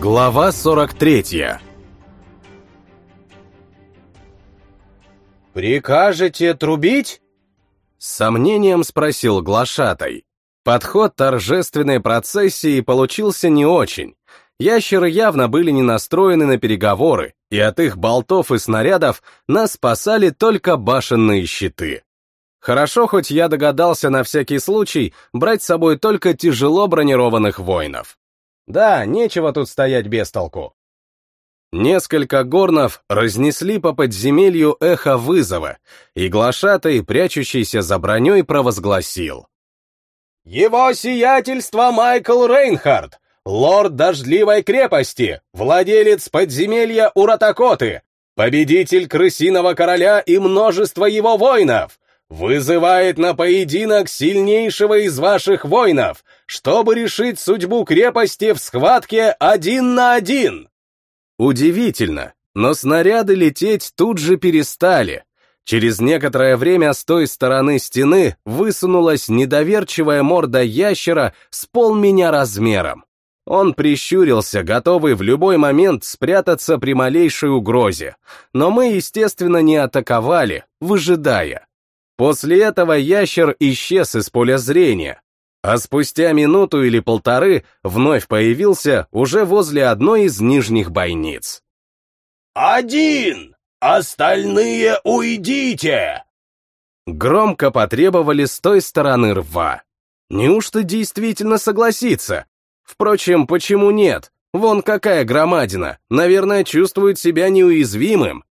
Глава 43 «Прикажете трубить?» С сомнением спросил глашатай. Подход торжественной процессии получился не очень. Ящеры явно были не настроены на переговоры, и от их болтов и снарядов нас спасали только башенные щиты. Хорошо, хоть я догадался на всякий случай брать с собой только тяжело бронированных воинов. Да, нечего тут стоять без толку. Несколько горнов разнесли по подземелью эхо вызова, и глашатай, прячущийся за броней, провозгласил. «Его сиятельство Майкл Рейнхард, лорд Дождливой крепости, владелец подземелья Уратакоты, победитель Крысиного короля и множество его воинов, вызывает на поединок сильнейшего из ваших воинов, чтобы решить судьбу крепости в схватке один на один!» Удивительно, но снаряды лететь тут же перестали. Через некоторое время с той стороны стены высунулась недоверчивая морда ящера с полменя размером. Он прищурился, готовый в любой момент спрятаться при малейшей угрозе, но мы, естественно, не атаковали, выжидая. После этого ящер исчез из поля зрения, а спустя минуту или полторы вновь появился уже возле одной из нижних бойниц. «Один! Остальные уйдите!» Громко потребовали с той стороны рва. Неужто действительно согласится? Впрочем, почему нет? Вон какая громадина, наверное, чувствует себя неуязвимым.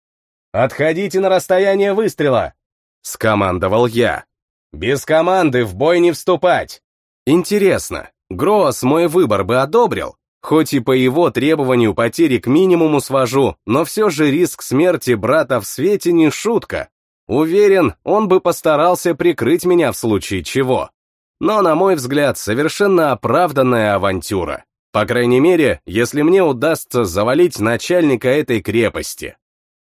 «Отходите на расстояние выстрела!» — скомандовал я. «Без команды в бой не вступать!» Интересно, Гроас мой выбор бы одобрил? Хоть и по его требованию потери к минимуму свожу, но все же риск смерти брата в свете не шутка. Уверен, он бы постарался прикрыть меня в случае чего. Но, на мой взгляд, совершенно оправданная авантюра. По крайней мере, если мне удастся завалить начальника этой крепости.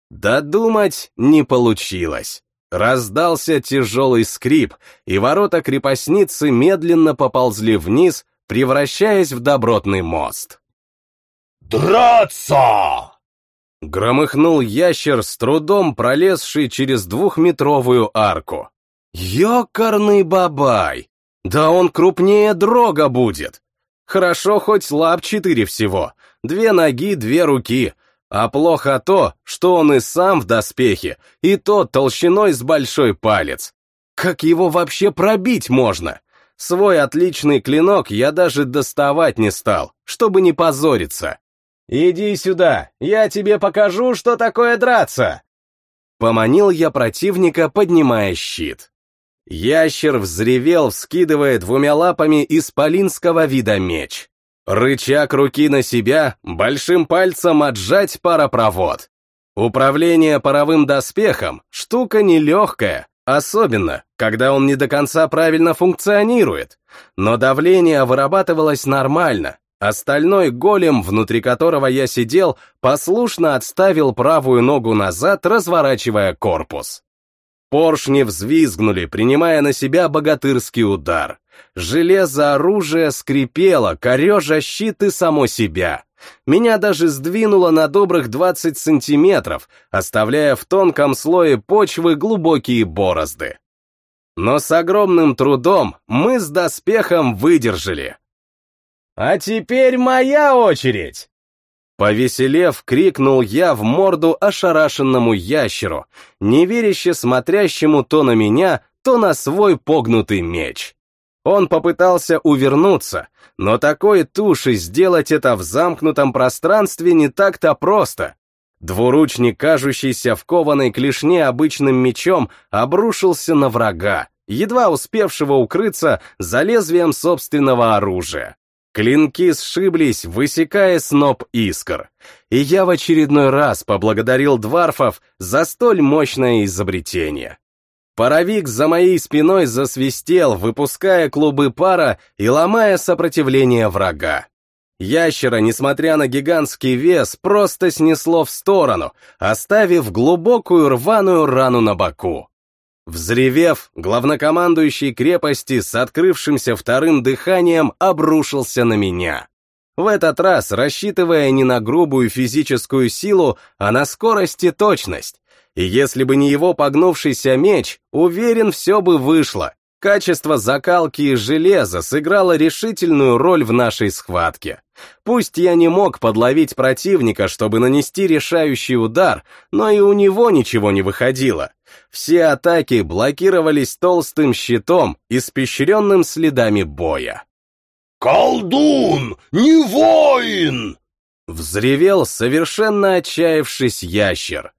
Додумать не получилось. Раздался тяжелый скрип, и ворота крепостницы медленно поползли вниз, превращаясь в добротный мост. «Драться!» Громыхнул ящер, с трудом пролезший через двухметровую арку. «Ёкарный бабай! Да он крупнее дрога будет! Хорошо, хоть лап четыре всего, две ноги, две руки, а плохо то, что он и сам в доспехе, и тот толщиной с большой палец. Как его вообще пробить можно? Свой отличный клинок я даже доставать не стал, чтобы не позориться. «Иди сюда, я тебе покажу, что такое драться!» Поманил я противника, поднимая щит. Ящер взревел, вскидывая двумя лапами исполинского вида меч. Рычаг руки на себя, большим пальцем отжать паропровод. Управление паровым доспехом — штука нелегкая, особенно, когда он не до конца правильно функционирует. Но давление вырабатывалось нормально. Остальной голем, внутри которого я сидел, послушно отставил правую ногу назад, разворачивая корпус. Поршни взвизгнули, принимая на себя богатырский удар. Железо оружия скрипело, корежа щит само себя. Меня даже сдвинуло на добрых 20 сантиметров, оставляя в тонком слое почвы глубокие борозды. Но с огромным трудом мы с доспехом выдержали. «А теперь моя очередь!» Повеселев, крикнул я в морду ошарашенному ящеру, неверяще смотрящему то на меня, то на свой погнутый меч. Он попытался увернуться, но такой туши сделать это в замкнутом пространстве не так-то просто. Двуручник, кажущийся в кованой клешне обычным мечом, обрушился на врага, едва успевшего укрыться за лезвием собственного оружия. Клинки сшиблись, высекая сноп искр. И я в очередной раз поблагодарил дварфов за столь мощное изобретение. Паровик за моей спиной засвистел, выпуская клубы пара и ломая сопротивление врага. Ящера, несмотря на гигантский вес, просто снесло в сторону, оставив глубокую рваную рану на боку. Взревев, главнокомандующий крепости с открывшимся вторым дыханием обрушился на меня. В этот раз рассчитывая не на грубую физическую силу, а на скорость и точность. И если бы не его погнувшийся меч, уверен, все бы вышло. Качество закалки и железа сыграло решительную роль в нашей схватке. Пусть я не мог подловить противника, чтобы нанести решающий удар, но и у него ничего не выходило. Все атаки блокировались толстым щитом, испещренным следами боя. «Колдун, не воин!» Взревел совершенно отчаявшись ящер.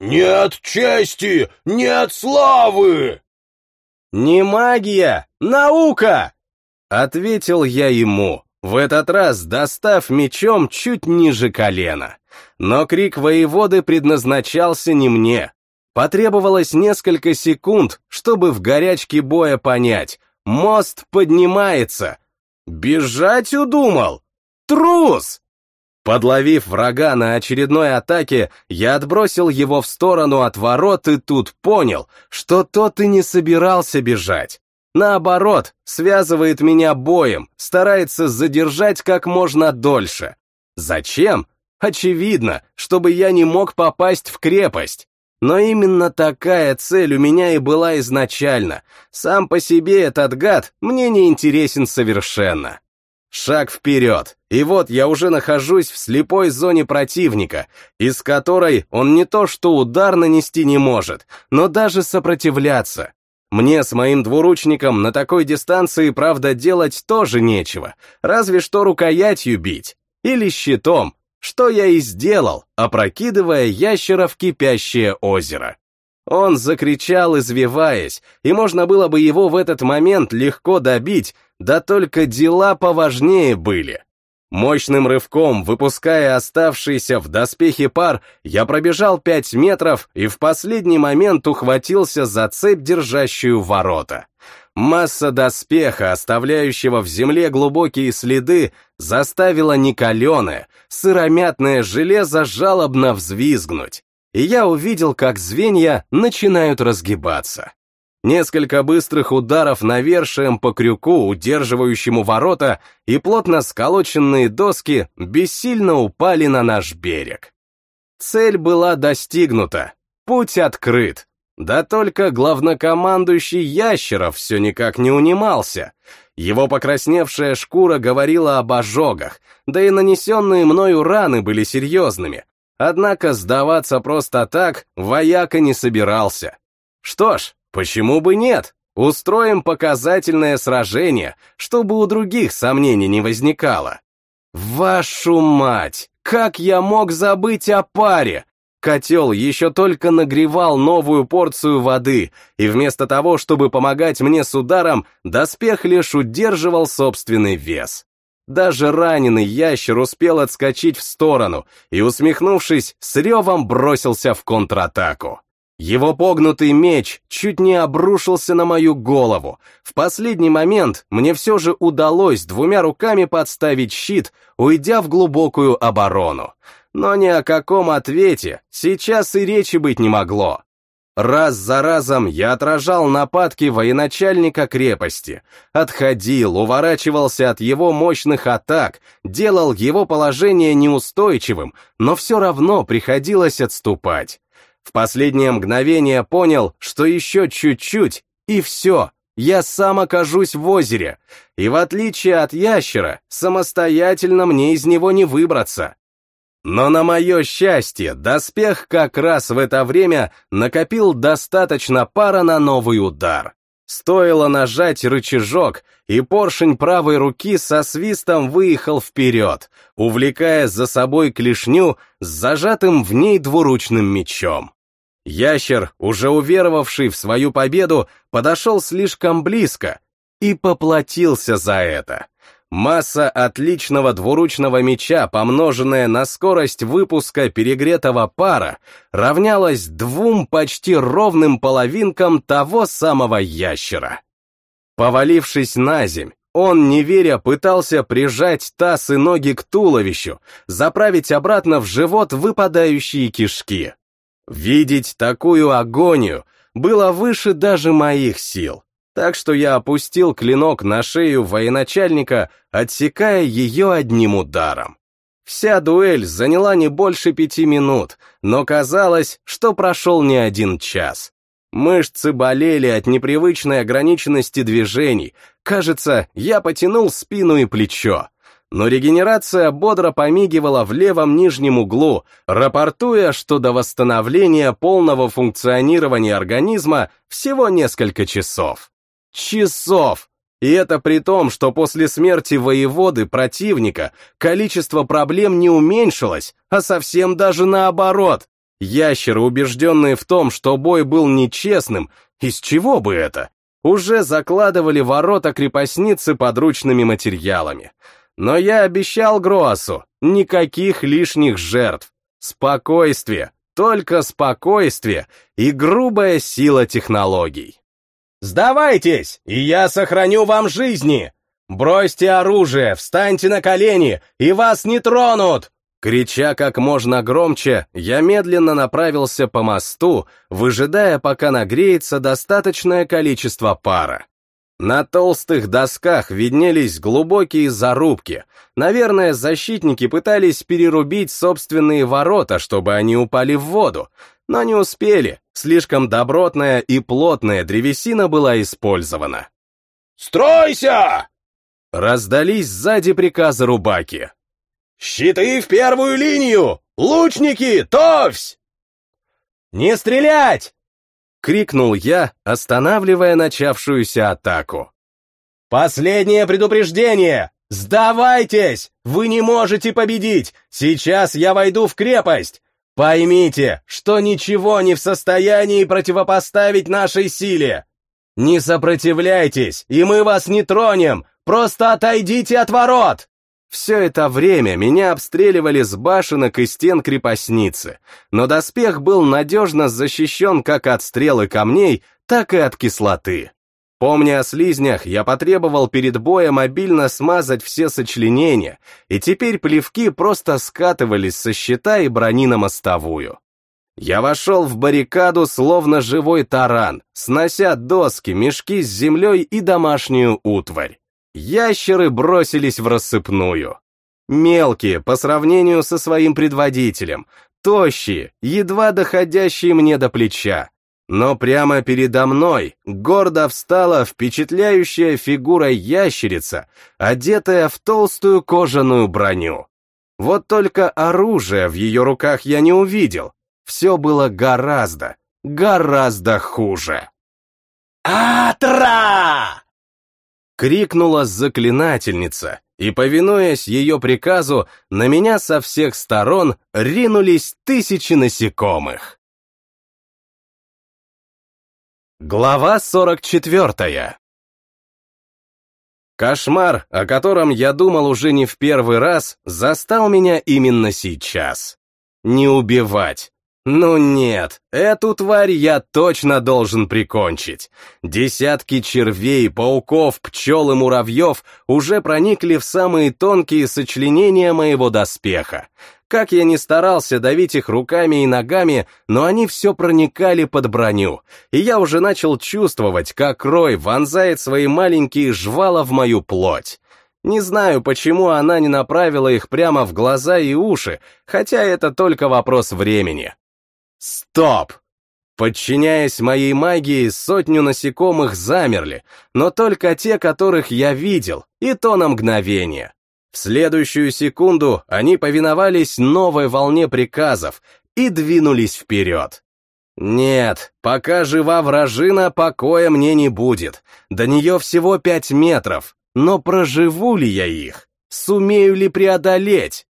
«Нет чести, нет славы!» «Не магия, наука!» Ответил я ему, в этот раз достав мечом чуть ниже колена. Но крик воеводы предназначался не мне. Потребовалось несколько секунд, чтобы в горячке боя понять. Мост поднимается. Бежать удумал? Трус! Подловив врага на очередной атаке, я отбросил его в сторону от ворот и тут понял, что тот и не собирался бежать. Наоборот, связывает меня боем, старается задержать как можно дольше. Зачем? Очевидно, чтобы я не мог попасть в крепость. Но именно такая цель у меня и была изначально. Сам по себе этот гад мне не интересен совершенно. Шаг вперед, и вот я уже нахожусь в слепой зоне противника, из которой он не то что удар нанести не может, но даже сопротивляться. Мне с моим двуручником на такой дистанции, правда, делать тоже нечего, разве что рукоятью бить. Или щитом, что я и сделал, опрокидывая ящера в кипящее озеро. Он закричал, извиваясь, и можно было бы его в этот момент легко добить, да только дела поважнее были. Мощным рывком, выпуская оставшийся в доспехе пар, я пробежал пять метров и в последний момент ухватился за цепь, держащую ворота. Масса доспеха, оставляющего в земле глубокие следы, заставила некаленое, сыромятное железо жалобно взвизгнуть, и я увидел, как звенья начинают разгибаться. Несколько быстрых ударов навершием по крюку, удерживающему ворота, и плотно сколоченные доски бессильно упали на наш берег. Цель была достигнута, путь открыт. Да только главнокомандующий Ящеров все никак не унимался. Его покрасневшая шкура говорила об ожогах, да и нанесенные мною раны были серьезными. Однако сдаваться просто так вояка не собирался. Что ж, Почему бы нет? Устроим показательное сражение, чтобы у других сомнений не возникало. Вашу мать! Как я мог забыть о паре? Котел еще только нагревал новую порцию воды, и вместо того, чтобы помогать мне с ударом, доспех лишь удерживал собственный вес. Даже раненый ящер успел отскочить в сторону и, усмехнувшись, с ревом бросился в контратаку. Его погнутый меч чуть не обрушился на мою голову. В последний момент мне все же удалось двумя руками подставить щит, уйдя в глубокую оборону. Но ни о каком ответе сейчас и речи быть не могло. Раз за разом я отражал нападки военачальника крепости, отходил, уворачивался от его мощных атак, делал его положение неустойчивым, но все равно приходилось отступать. В последнее мгновение понял, что еще чуть-чуть, и все, я сам окажусь в озере, и в отличие от ящера, самостоятельно мне из него не выбраться. Но на мое счастье, доспех как раз в это время накопил достаточно пара на новый удар. Стоило нажать рычажок, и поршень правой руки со свистом выехал вперед, увлекая за собой клешню с зажатым в ней двуручным мечом. Ящер, уже уверовавший в свою победу, подошел слишком близко и поплатился за это. Масса отличного двуручного меча, помноженная на скорость выпуска перегретого пара, равнялась двум почти ровным половинкам того самого ящера. Повалившись на земь, он, не веря, пытался прижать таз и ноги к туловищу, заправить обратно в живот выпадающие кишки. Видеть такую агонию было выше даже моих сил. Так что я опустил клинок на шею военачальника, отсекая ее одним ударом. Вся дуэль заняла не больше пяти минут, но казалось, что прошел не один час. Мышцы болели от непривычной ограниченности движений. Кажется, я потянул спину и плечо. Но регенерация бодро помигивала в левом нижнем углу, рапортуя, что до восстановления полного функционирования организма всего несколько часов. Часов! И это при том, что после смерти воеводы противника количество проблем не уменьшилось, а совсем даже наоборот. Ящеры, убежденные в том, что бой был нечестным, из чего бы это, уже закладывали ворота крепостницы подручными материалами. Но я обещал Гроасу никаких лишних жертв. Спокойствие, только спокойствие и грубая сила технологий. «Сдавайтесь, и я сохраню вам жизни! Бросьте оружие, встаньте на колени, и вас не тронут!» Крича как можно громче, я медленно направился по мосту, выжидая, пока нагреется достаточное количество пара. На толстых досках виднелись глубокие зарубки. Наверное, защитники пытались перерубить собственные ворота, чтобы они упали в воду, но не успели, слишком добротная и плотная древесина была использована. «Стройся!» Раздались сзади приказы Рубаки. «Щиты в первую линию! Лучники, товсь!» «Не стрелять!» — крикнул я, останавливая начавшуюся атаку. «Последнее предупреждение! Сдавайтесь! Вы не можете победить! Сейчас я войду в крепость! Поймите, что ничего не в состоянии противопоставить нашей силе! Не сопротивляйтесь, и мы вас не тронем! Просто отойдите от ворот!» Все это время меня обстреливали с башенок и стен крепостницы, но доспех был надежно защищен как от стрелы камней, так и от кислоты. Помня о слизнях, я потребовал перед боем обильно смазать все сочленения, и теперь плевки просто скатывались со щита и брони на мостовую. Я вошел в баррикаду, словно живой таран, снося доски, мешки с землей и домашнюю утварь. Ящеры бросились в рассыпную. Мелкие по сравнению со своим предводителем, тощие, едва доходящие мне до плеча. Но прямо передо мной гордо встала впечатляющая фигура ящерица, одетая в толстую кожаную броню. Вот только оружия в ее руках я не увидел. Все было гораздо, гораздо хуже. «Атра!» Крикнула заклинательница, и, повинуясь ее приказу, на меня со всех сторон ринулись тысячи насекомых. Глава 44 Кошмар, о котором я думал уже не в первый раз, застал меня именно сейчас. Не убивать, ну нет, эту тварь я точно должен прикончить. Десятки червей, пауков, пчел и муравьев уже проникли в самые тонкие сочленения моего доспеха. Как я ни старался давить их руками и ногами, но они все проникали под броню, и я уже начал чувствовать, как Рой вонзает свои маленькие жвала в мою плоть. Не знаю, почему она не направила их прямо в глаза и уши, хотя это только вопрос времени. Стоп! Подчиняясь моей магии, сотню насекомых замерли, но только те, которых я видел, и то на мгновение. В следующую секунду они повиновались новой волне приказов и двинулись вперед. Нет, пока жива вражина, покоя мне не будет. До нее всего пять метров, но проживу ли я их? Сумею ли преодолеть?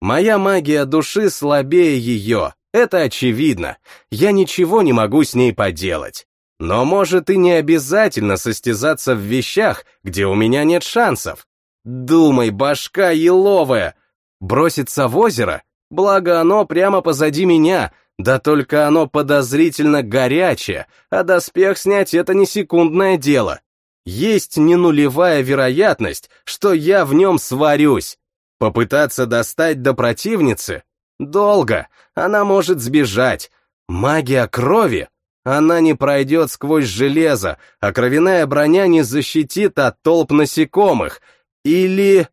Моя магия души слабее ее, это очевидно, я ничего не могу с ней поделать. Но может и не обязательно состязаться в вещах, где у меня нет шансов. Думай, башка еловая. Броситься в озеро? Благо оно прямо позади меня, да только оно подозрительно горячее, а доспех снять это не секундное дело. Есть не нулевая вероятность, что я в нем сварюсь. Попытаться достать до противницы Долго. Она может сбежать. Магия крови? Она не пройдет сквозь железо, а кровяная броня не защитит от толп насекомых. Или...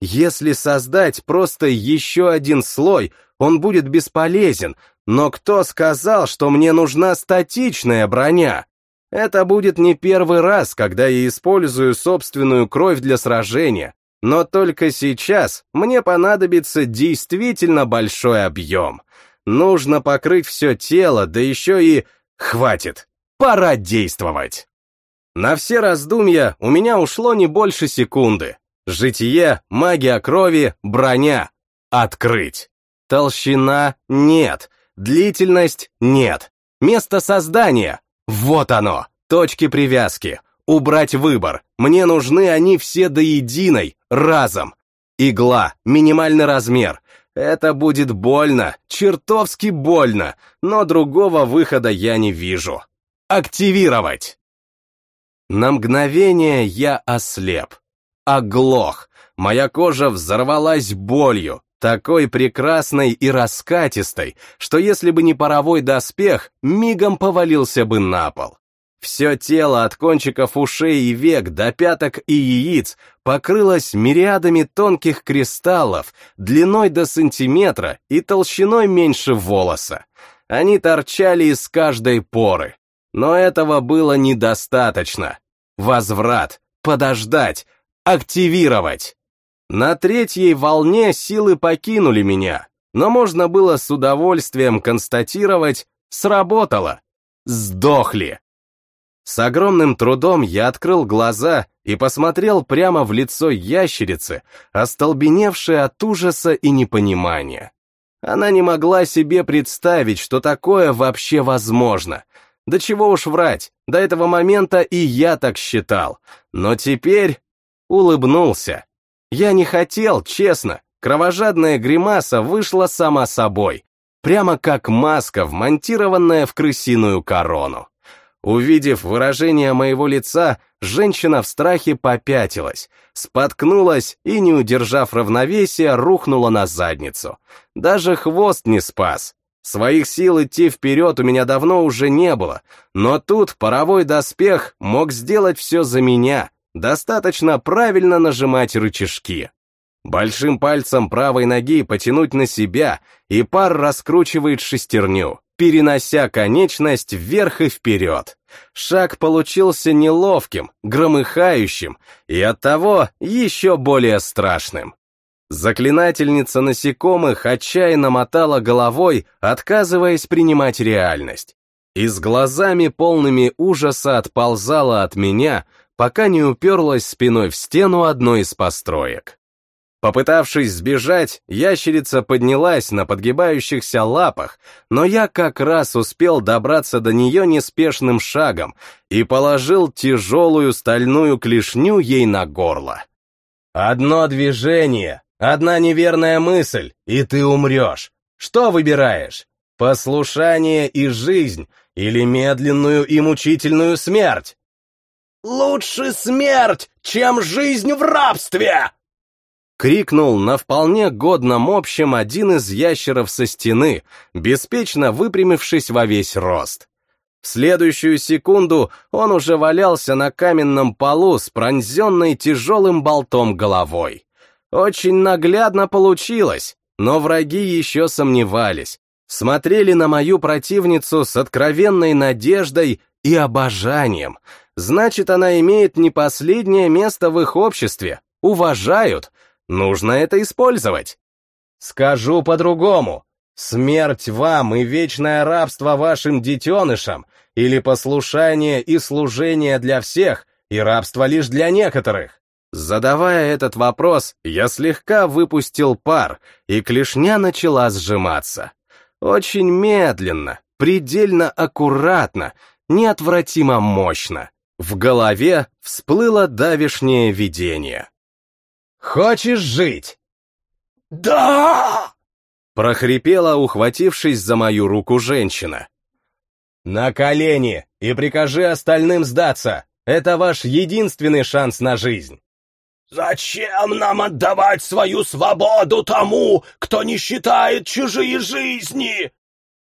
Если создать просто еще один слой, он будет бесполезен, но кто сказал, что мне нужна статичная броня? Это будет не первый раз, когда я использую собственную кровь для сражения, но только сейчас мне понадобится действительно большой объем. Нужно покрыть все тело, да еще и... Хватит! Пора действовать! На все раздумья у меня ушло не больше секунды. Житие, магия крови, броня. Открыть. Толщина — нет. Длительность — нет. Место создания — вот оно. Точки привязки. Убрать выбор. Мне нужны они все до единой, разом. Игла, минимальный размер. Это будет больно, чертовски больно, но другого выхода я не вижу. Активировать! На мгновение я ослеп. Оглох. Моя кожа взорвалась болью, такой прекрасной и раскатистой, что если бы не паровой доспех, мигом повалился бы на пол. Все тело от кончиков ушей и век до пяток и яиц покрылось мириадами тонких кристаллов длиной до сантиметра и толщиной меньше волоса. Они торчали из каждой поры. Но этого было недостаточно. Возврат, подождать, активировать. На третьей волне силы покинули меня, но можно было с удовольствием констатировать, сработало. Сдохли. С огромным трудом я открыл глаза и посмотрел прямо в лицо ящерицы, остолбеневшей от ужаса и непонимания. Она не могла себе представить, что такое вообще возможно. Да чего уж врать, до этого момента и я так считал. Но теперь улыбнулся. Я не хотел, честно. Кровожадная гримаса вышла сама собой. Прямо как маска, вмонтированная в крысиную корону. Увидев выражение моего лица, женщина в страхе попятилась, споткнулась и, не удержав равновесия, рухнула на задницу. Даже хвост не спас. Своих сил идти вперед у меня давно уже не было, но тут паровой доспех мог сделать все за меня, достаточно правильно нажимать рычажки. Большим пальцем правой ноги потянуть на себя, и пар раскручивает шестерню перенося конечность вверх и вперед. Шаг получился неловким, громыхающим и оттого еще более страшным. Заклинательница насекомых отчаянно мотала головой, отказываясь принимать реальность. И с глазами полными ужаса отползала от меня, пока не уперлась спиной в стену одной из построек. Попытавшись сбежать, ящерица поднялась на подгибающихся лапах, но я как раз успел добраться до нее неспешным шагом и положил тяжелую стальную клешню ей на горло. «Одно движение, одна неверная мысль, и ты умрешь. Что выбираешь? Послушание и жизнь или медленную и мучительную смерть?» «Лучше смерть, чем жизнь в рабстве!» Крикнул на вполне годном общем один из ящеров со стены, беспечно выпрямившись во весь рост. В следующую секунду он уже валялся на каменном полу с пронзенной тяжелым болтом головой. Очень наглядно получилось, но враги еще сомневались, смотрели на мою противницу с откровенной надеждой и обожанием. Значит, она имеет не последнее место в их обществе, уважают, Нужно это использовать. Скажу по-другому. Смерть вам и вечное рабство вашим детенышам, или послушание и служение для всех, и рабство лишь для некоторых. Задавая этот вопрос, я слегка выпустил пар, и клешня начала сжиматься. Очень медленно, предельно аккуратно, неотвратимо мощно. В голове всплыло давишнее видение. Хочешь жить?» «Да!» — прохрипела, ухватившись за мою руку женщина. «На колени и прикажи остальным сдаться. Это ваш единственный шанс на жизнь». «Зачем нам отдавать свою свободу тому, кто не считает чужие жизни?»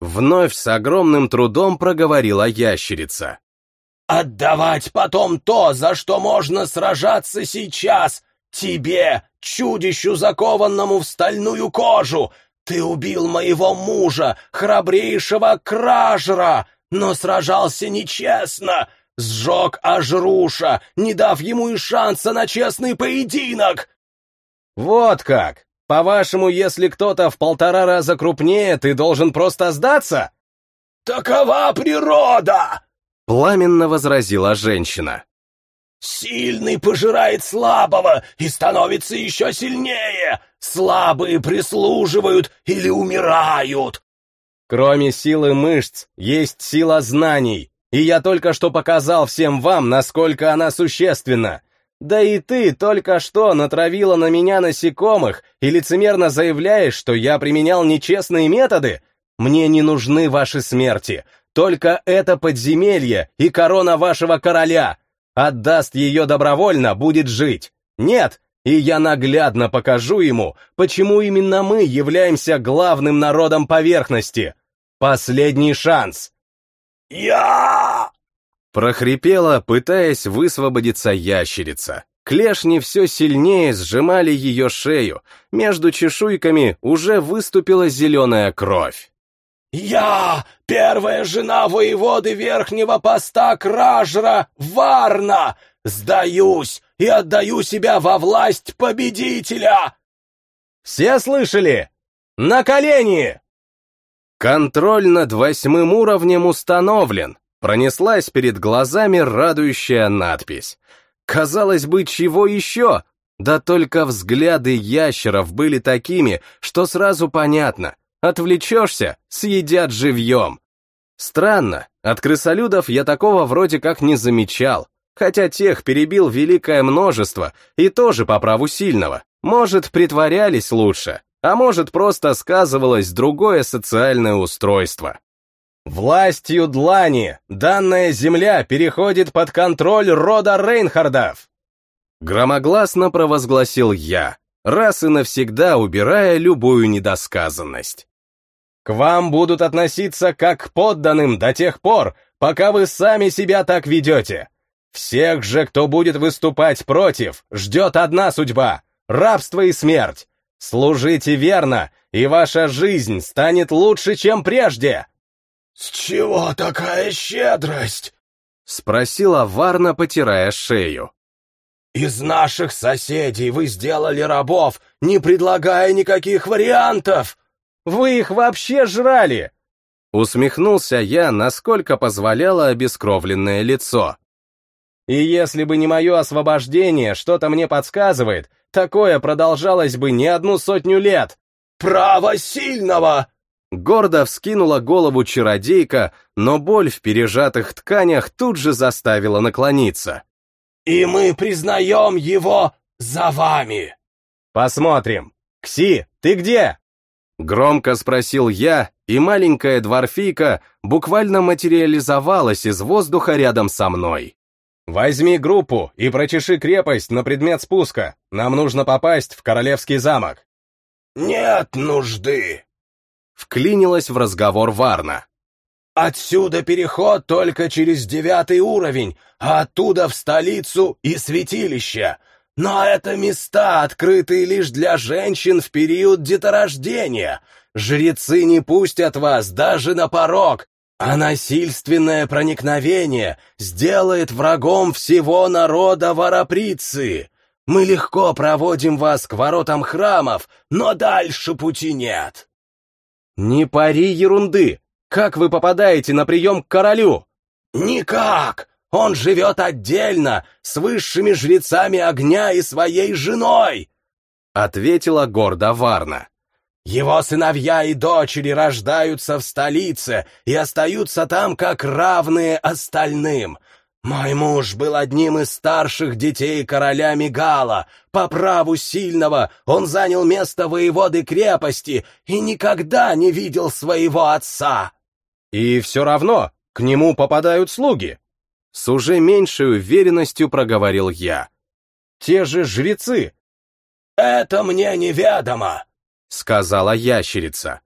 Вновь с огромным трудом проговорила ящерица. «Отдавать потом то, за что можно сражаться сейчас! Тебе, чудищу, закованному в стальную кожу! Ты убил моего мужа, храбрейшего кражера, но сражался нечестно! Сжег Ажруша, не дав ему и шанса на честный поединок!» «Вот как! По-вашему, если кто-то в полтора раза крупнее, ты должен просто сдаться?» «Такова природа!» — пламенно возразила женщина. «Сильный пожирает слабого и становится еще сильнее! Слабые прислуживают или умирают!» «Кроме силы мышц, есть сила знаний, и я только что показал всем вам, насколько она существенна. Да и ты только что натравила на меня насекомых и лицемерно заявляешь, что я применял нечестные методы? Мне не нужны ваши смерти, только это подземелье и корона вашего короля. Отдаст ее добровольно, будет жить. Нет, и я наглядно покажу ему, почему именно мы являемся главным народом поверхности. Последний шанс. «Я!» Прохрипела, пытаясь высвободиться ящерица. Клешни все сильнее сжимали ее шею, между чешуйками уже выступила зеленая кровь. «Я первая жена воеводы верхнего поста Кражра Варна! Сдаюсь и отдаю себя во власть победителя!» «Все слышали? На колени!» Контроль над восьмым уровнем установлен. Пронеслась перед глазами радующая надпись. Казалось бы, чего еще? Да только взгляды ящеров были такими, что сразу понятно. Отвлечешься — съедят живьем. Странно, от крысолюдов я такого вроде как не замечал, хотя тех перебил великое множество и тоже по праву сильного. Может, притворялись лучше, а может, просто сказывалось другое социальное устройство. Властью Длани данная земля переходит под контроль рода Рейнхардов. Громогласно провозгласил я, раз и навсегда убирая любую недосказанность. К вам будут относиться как к подданным до тех пор, пока вы сами себя так ведете. Всех же, кто будет выступать против, ждет одна судьба — рабство и смерть. Служите верно, и ваша жизнь станет лучше, чем прежде. «С чего такая щедрость?» — спросила Варна, потирая шею. «Из наших соседей вы сделали рабов, не предлагая никаких вариантов!» «Вы их вообще жрали!» Усмехнулся я, насколько позволяло обескровленное лицо. И если бы не мое освобождение, что-то мне подсказывает, такое продолжалось бы не одну сотню лет. «Право сильного!» Гордо вскинула голову чародейка, но боль в пережатых тканях тут же заставила наклониться. «И мы признаем его за вами!» «Посмотрим. Кси, ты где?» Громко спросил я, и маленькая дворфийка буквально материализовалась из воздуха рядом со мной. «Возьми группу и прочеши крепость на предмет спуска. Нам нужно попасть в Королевский замок». «Нет нужды», Вклинилась в разговор Варна. «Отсюда переход только через девятый уровень, а оттуда в столицу и святилище. Но это места, открытые лишь для женщин в период деторождения. Жрецы не пустят вас даже на порог, а насильственное проникновение сделает врагом всего народа Вараприцы. Мы легко проводим вас к воротам храмов, но дальше пути нет». «Не пари ерунды! Как вы попадаете на прием к королю?» «Никак! Он живет отдельно, с высшими жрецами огня и своей женой!» Ответила гордо Варна. «Его сыновья и дочери рождаются в столице и остаются там как равные остальным. «Мой муж был одним из старших детей короля Мигала. По праву сильного он занял место воеводы крепости и никогда не видел своего отца». «И все равно к нему попадают слуги», — с уже меньшей уверенностью проговорил я. «Те же жрецы». «Это мне неведомо», — сказала ящерица.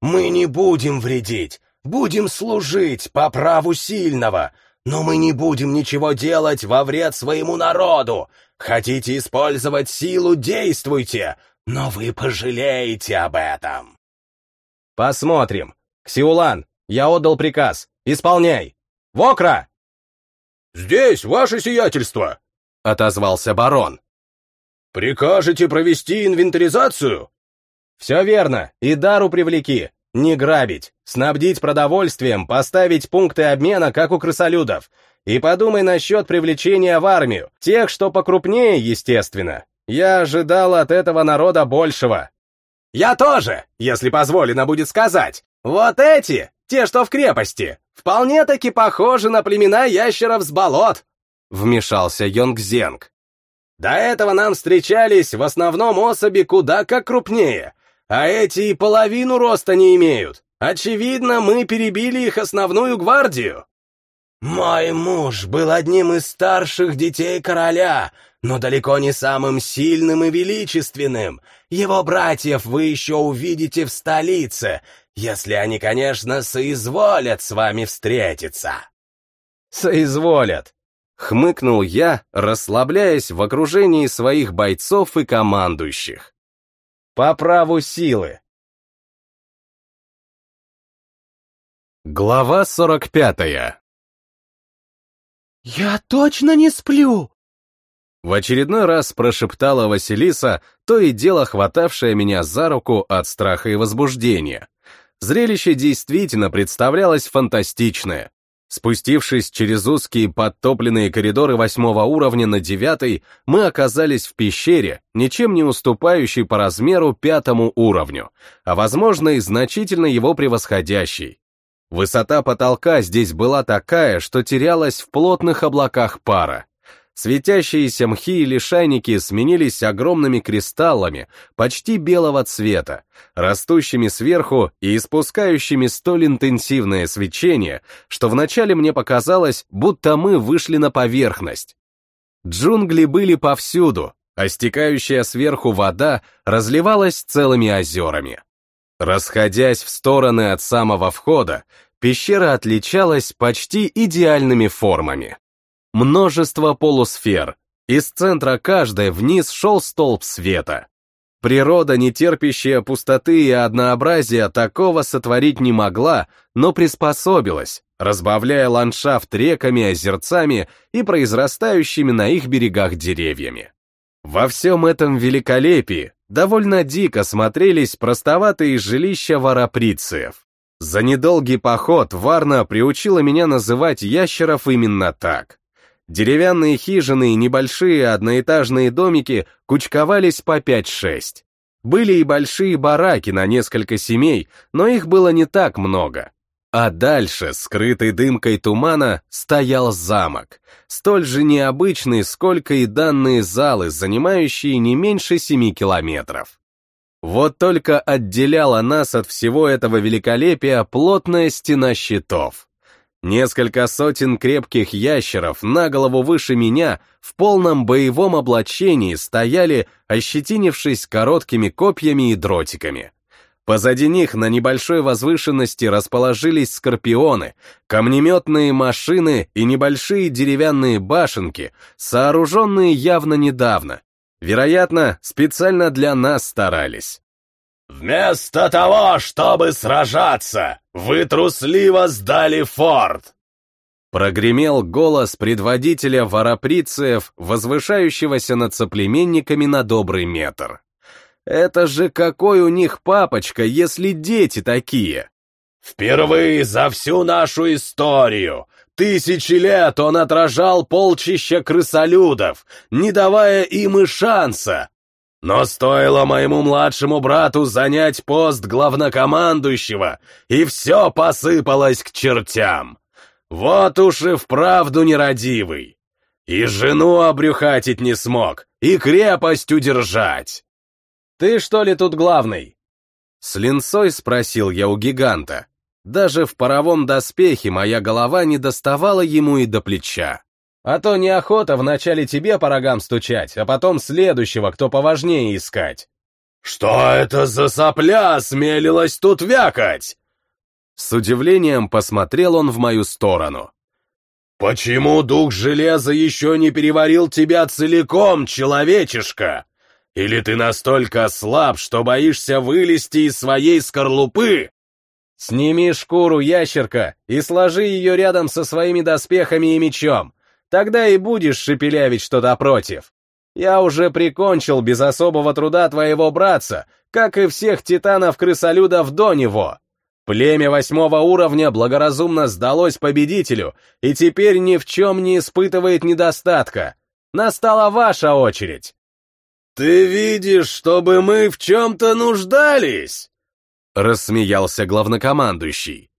Мы не будем вредить, будем служить по праву сильного, но мы не будем ничего делать во вред своему народу. Хотите использовать силу — действуйте, но вы пожалеете об этом. Посмотрим. Ксиулан, я отдал приказ. Исполняй. Вокра! Здесь, ваше сиятельство, — отозвался барон. Прикажете провести инвентаризацию? Все верно, и дару привлеки. Не грабить, снабдить продовольствием, поставить пункты обмена, как у крысолюдов. И подумай насчет привлечения в армию, тех, что покрупнее, естественно. Я ожидал от этого народа большего. Я тоже, если позволено будет сказать. Вот эти, те, что в крепости, вполне-таки похожи на племена ящеров с болот. Вмешался Йонгзенг. До этого нам встречались в основном особи куда как крупнее, а эти и половину роста не имеют. Очевидно, мы перебили их основную гвардию. Мой муж был одним из старших детей короля, но далеко не самым сильным и величественным. Его братьев вы еще увидите в столице, если они, конечно, соизволят с вами встретиться. Соизволят, хмыкнул я, расслабляясь в окружении своих бойцов и командующих. По праву силы. Глава сорок пятая. «Я точно не сплю!» В очередной раз прошептала Василиса, то и дело хватавшая меня за руку от страха и возбуждения. Зрелище действительно представлялось фантастичное. Спустившись через узкие подтопленные коридоры восьмого уровня на девятый, мы оказались в пещере, ничем не уступающей по размеру пятому уровню, а возможно и значительно его превосходящей. Высота потолка здесь была такая, что терялась в плотных облаках пара. Светящиеся мхи и лишайники сменились огромными кристаллами, почти белого цвета, растущими сверху и испускающими столь интенсивное свечение, что вначале мне показалось, будто мы вышли на поверхность. Джунгли были повсюду, а стекающая сверху вода разливалась целыми озерами. Расходясь в стороны от самого входа, пещера отличалась почти идеальными формами множество полусфер. Из центра каждой вниз шел столб света. Природа, не терпящая пустоты и однообразия, такого сотворить не могла, но приспособилась, разбавляя ландшафт реками, озерцами и произрастающими на их берегах деревьями. Во всем этом великолепии довольно дико смотрелись простоватые жилища вараприциев. За недолгий поход Варна приучила меня называть ящеров именно так. Деревянные хижины и небольшие одноэтажные домики кучковались по 5-6. Были и большие бараки на несколько семей, но их было не так много. А дальше, скрытый дымкой тумана, стоял замок, столь же необычный, сколько и данные залы, занимающие не меньше семи километров. Вот только отделяла нас от всего этого великолепия плотная стена щитов. Несколько сотен крепких ящеров на голову выше меня в полном боевом облачении стояли, ощетинившись короткими копьями и дротиками. Позади них на небольшой возвышенности расположились скорпионы, камнеметные машины и небольшие деревянные башенки, сооруженные явно недавно. Вероятно, специально для нас старались. «Вместо того, чтобы сражаться, вы трусливо сдали форт!» Прогремел голос предводителя вараприциев, возвышающегося над соплеменниками на добрый метр. «Это же какой у них папочка, если дети такие!» «Впервые за всю нашу историю Тысячи лет он отражал полчища крысолюдов, не давая им и шанса, но стоило моему младшему брату занять пост главнокомандующего, и все посыпалось к чертям. Вот уж и вправду нерадивый. И жену обрюхатить не смог, и крепость удержать. «Ты что ли тут главный?» С линцой спросил я у гиганта. Даже в паровом доспехе моя голова не доставала ему и до плеча. А то неохота вначале тебе по рогам стучать, а потом следующего, кто поважнее, искать. Что это за сопля осмелилась тут вякать? С удивлением посмотрел он в мою сторону. «Почему дух железа еще не переварил тебя целиком, человечишка? Или ты настолько слаб, что боишься вылезти из своей скорлупы?» «Сними шкуру, ящерка, и сложи ее рядом со своими доспехами и мечом. Тогда и будешь шепелявить что-то против. Я уже прикончил без особого труда твоего братца, как и всех титанов-крысолюдов до него. Племя восьмого уровня благоразумно сдалось победителю и теперь ни в чем не испытывает недостатка. Настала ваша очередь. «Ты видишь, чтобы мы в чем-то нуждались?» Рассмеялся главнокомандующий.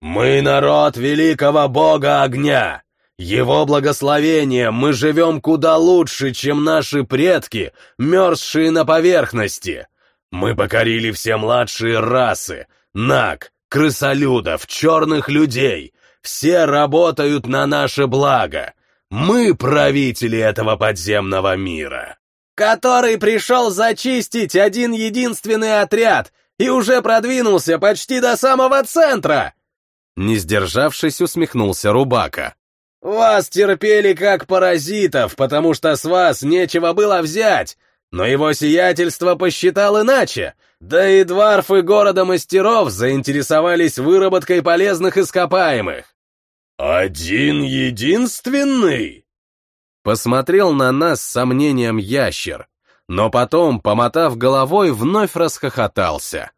«Мы народ великого бога огня. Его благословением мы живем куда лучше, чем наши предки, мерзшие на поверхности. Мы покорили все младшие расы, Наг, крысолюдов, черных людей. Все работают на наше благо. Мы правители этого подземного мира. Который пришел зачистить один единственный отряд и уже продвинулся почти до самого центра. Не сдержавшись, усмехнулся Рубака. Вас терпели как паразитов, потому что с вас нечего было взять, но его сиятельство посчитал иначе. Да и дварфы города мастеров заинтересовались выработкой полезных ископаемых. «Один единственный?» Посмотрел на нас с сомнением ящер, но потом, помотав головой, вновь расхохотался.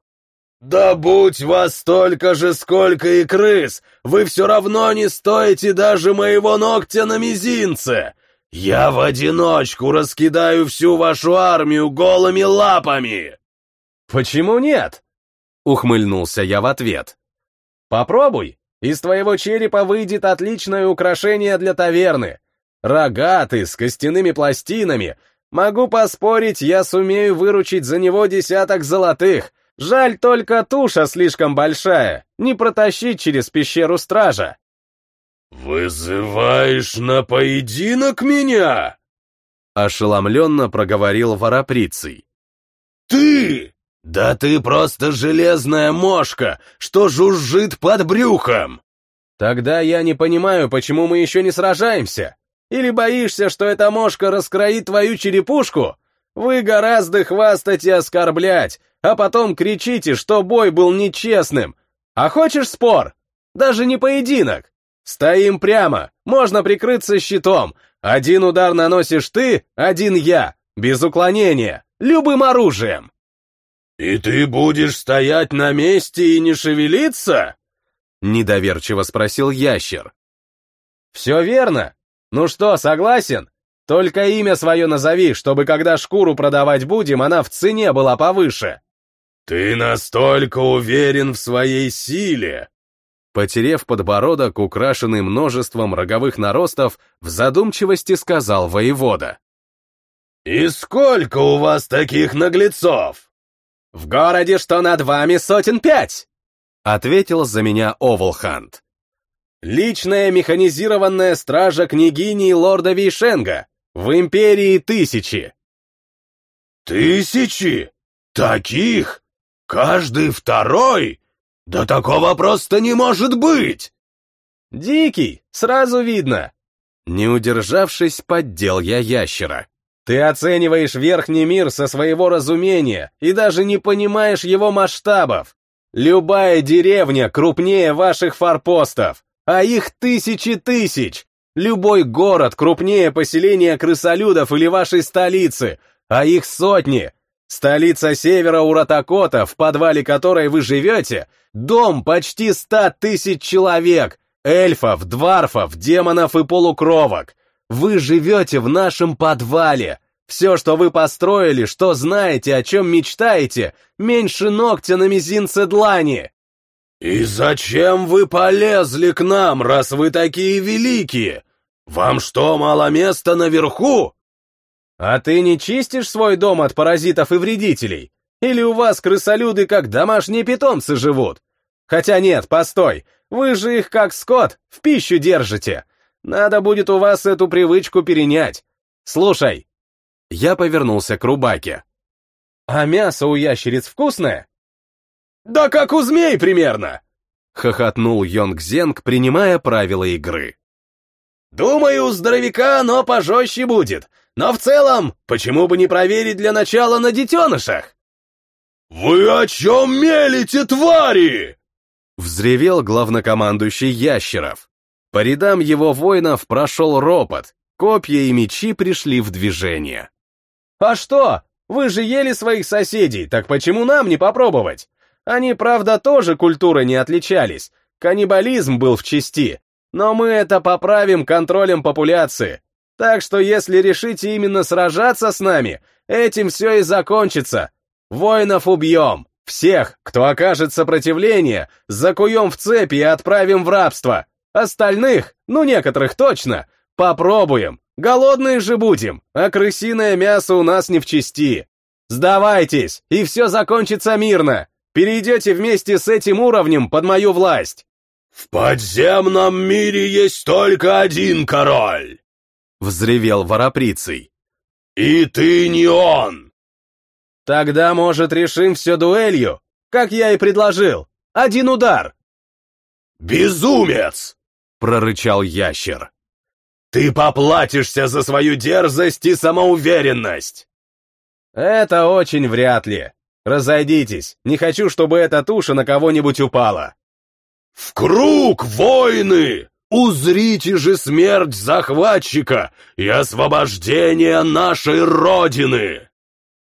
«Да будь вас столько же, сколько и крыс, вы все равно не стоите даже моего ногтя на мизинце! Я в одиночку раскидаю всю вашу армию голыми лапами!» «Почему нет?» — ухмыльнулся я в ответ. «Попробуй, из твоего черепа выйдет отличное украшение для таверны. Рогатый, с костяными пластинами. Могу поспорить, я сумею выручить за него десяток золотых. Жаль только туша слишком большая, не протащить через пещеру стража». «Вызываешь на поединок меня?» Ошеломленно проговорил вороприцей. «Ты! Да ты просто железная мошка, что жужжит под брюхом!» «Тогда я не понимаю, почему мы еще не сражаемся. Или боишься, что эта мошка раскроит твою черепушку? Вы гораздо хвастать и оскорблять, а потом кричите, что бой был нечестным. А хочешь спор? Даже не поединок. Стоим прямо, можно прикрыться щитом. Один удар наносишь ты, один я. Без уклонения, любым оружием. «И ты будешь стоять на месте и не шевелиться?» Недоверчиво спросил ящер. «Все верно. Ну что, согласен? Только имя свое назови, чтобы когда шкуру продавать будем, она в цене была повыше». «Ты настолько уверен в своей силе?» Потерев подбородок, украшенный множеством роговых наростов, в задумчивости сказал воевода. «И сколько у вас таких наглецов?» «В городе, что над вами, сотен пять!» — ответил за меня Овалхант. «Личная механизированная стража княгини и лорда Вейшенга. В империи тысячи!» «Тысячи? Таких? Каждый второй? Да такого просто не может быть!» «Дикий, сразу видно!» Не удержавшись, поддел я ящера. Ты оцениваешь верхний мир со своего разумения и даже не понимаешь его масштабов. Любая деревня крупнее ваших форпостов, а их тысячи тысяч. Любой город крупнее поселения крысолюдов или вашей столицы, а их сотни. Столица севера Уратакота, в подвале которой вы живете, дом почти ста тысяч человек, эльфов, дварфов, демонов и полукровок. Вы живете в нашем подвале. Все, что вы построили, что знаете, о чем мечтаете, меньше ногтя на мизинце длани. «И зачем вы полезли к нам, раз вы такие великие? Вам что, мало места наверху?» «А ты не чистишь свой дом от паразитов и вредителей? Или у вас крысолюды как домашние питомцы живут? Хотя нет, постой, вы же их как скот в пищу держите. Надо будет у вас эту привычку перенять. Слушай. Я повернулся к Рубаке. А мясо у ящериц вкусное? Да как у змей примерно! Хохотнул Йонг Зенг, принимая правила игры. Думаю, у здоровяка оно пожестче будет, но в целом, почему бы не проверить для начала на детенышах? «Вы о чем мелите, твари?» Взревел главнокомандующий Ящеров. По рядам его воинов прошел ропот, копья и мечи пришли в движение. «А что? Вы же ели своих соседей, так почему нам не попробовать? Они, правда, тоже культурой не отличались, каннибализм был в чести, но мы это поправим контролем популяции. Так что если решите именно сражаться с нами, этим все и закончится. Воинов убьем. Всех, кто окажет сопротивление, закуем в цепи и отправим в рабство. Остальных, ну некоторых точно, попробуем. Голодные же будем, а крысиное мясо у нас не в чести. Сдавайтесь, и все закончится мирно. Перейдете вместе с этим уровнем под мою власть. «В подземном мире есть только один король!» — взревел вороприцей. «И ты не он!» «Тогда, может, решим все дуэлью, как я и предложил. Один удар!» «Безумец!» — прорычал ящер. «Ты поплатишься за свою дерзость и самоуверенность!» «Это очень вряд ли. Разойдитесь, не хочу, чтобы эта туша на кого-нибудь упала». «В круг, воины! Узрите же смерть захватчика и освобождение нашей Родины!»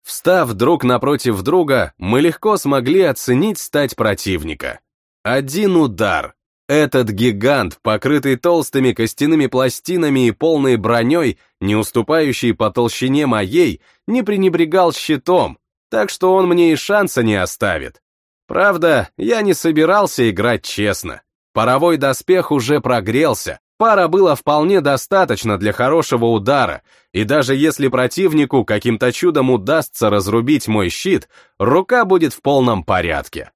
Встав друг напротив друга, мы легко смогли оценить стать противника. Один удар. Этот гигант, покрытый толстыми костяными пластинами и полной броней, не уступающий по толщине моей, не пренебрегал щитом, так что он мне и шанса не оставит. Правда, я не собирался играть честно. Паровой доспех уже прогрелся, пара было вполне достаточно для хорошего удара, и даже если противнику каким-то чудом удастся разрубить мой щит, рука будет в полном порядке.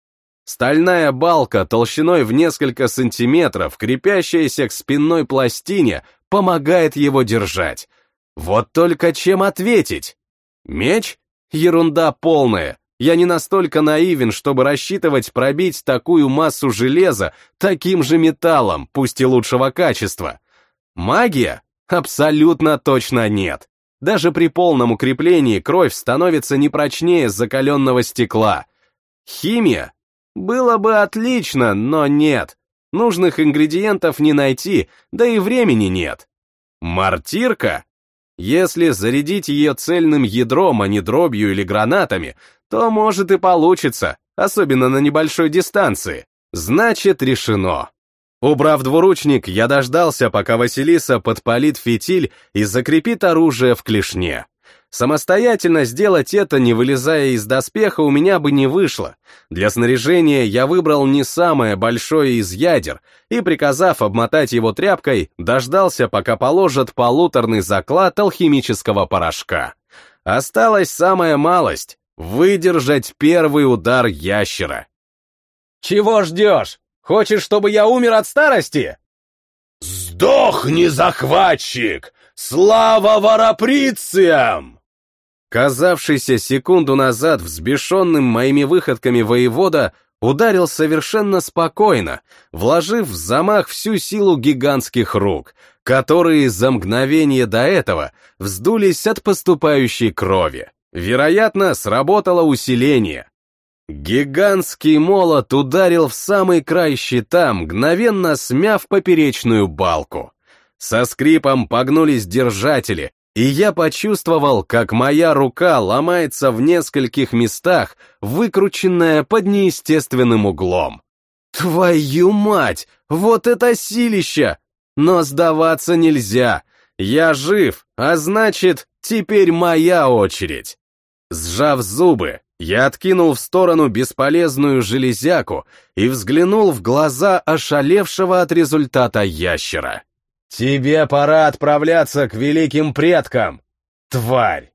Стальная балка толщиной в несколько сантиметров, крепящаяся к спинной пластине, помогает его держать. Вот только чем ответить? Меч? Ерунда полная. Я не настолько наивен, чтобы рассчитывать пробить такую массу железа таким же металлом, пусть и лучшего качества. Магия? Абсолютно точно нет. Даже при полном укреплении кровь становится не прочнее закаленного стекла. Химия? Было бы отлично, но нет. Нужных ингредиентов не найти, да и времени нет. Мартирка? Если зарядить ее цельным ядром, а не дробью или гранатами, то может и получится, особенно на небольшой дистанции. Значит, решено. Убрав двуручник, я дождался, пока Василиса подпалит фитиль и закрепит оружие в клешне. Самостоятельно сделать это, не вылезая из доспеха, у меня бы не вышло. Для снаряжения я выбрал не самое большое из ядер и, приказав обмотать его тряпкой, дождался, пока положат полуторный заклад алхимического порошка. Осталась самая малость — выдержать первый удар ящера. «Чего ждешь? Хочешь, чтобы я умер от старости?» «Сдохни, захватчик! Слава вороприциям!» Казавшийся секунду назад взбешенным моими выходками воевода ударил совершенно спокойно, вложив в замах всю силу гигантских рук, которые за мгновение до этого вздулись от поступающей крови. Вероятно, сработало усиление. Гигантский молот ударил в самый край щита, мгновенно смяв поперечную балку. Со скрипом погнулись держатели, и я почувствовал, как моя рука ломается в нескольких местах, выкрученная под неестественным углом. Твою мать, вот это силища! Но сдаваться нельзя. Я жив, а значит, теперь моя очередь. Сжав зубы, я откинул в сторону бесполезную железяку и взглянул в глаза ошалевшего от результата ящера. «Тебе пора отправляться к великим предкам, тварь!»